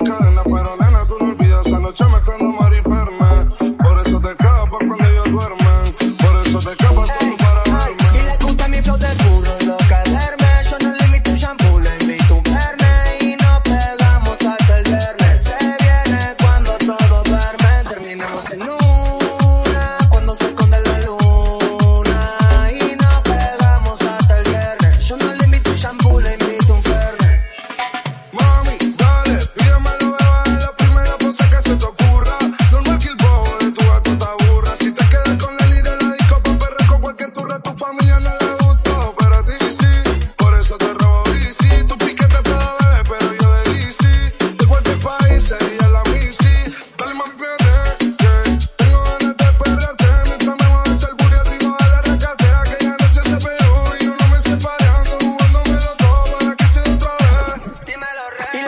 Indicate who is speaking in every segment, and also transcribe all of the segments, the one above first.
Speaker 1: mi cadena, pero nena, tú no olvidas esa noche mezclando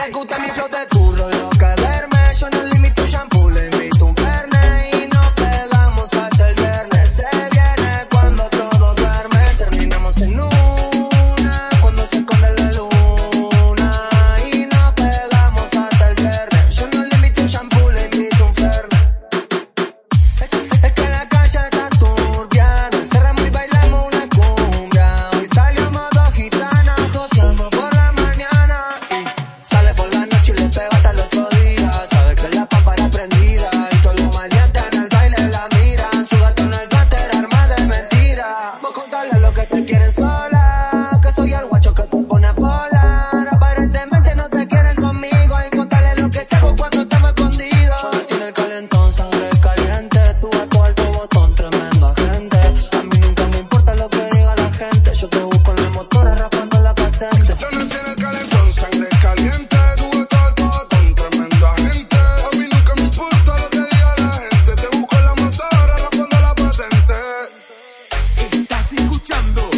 Speaker 2: le gusta mi flow de curro, loca, verme, yo no le sola, lo que te quieres sola.
Speaker 3: Escuchando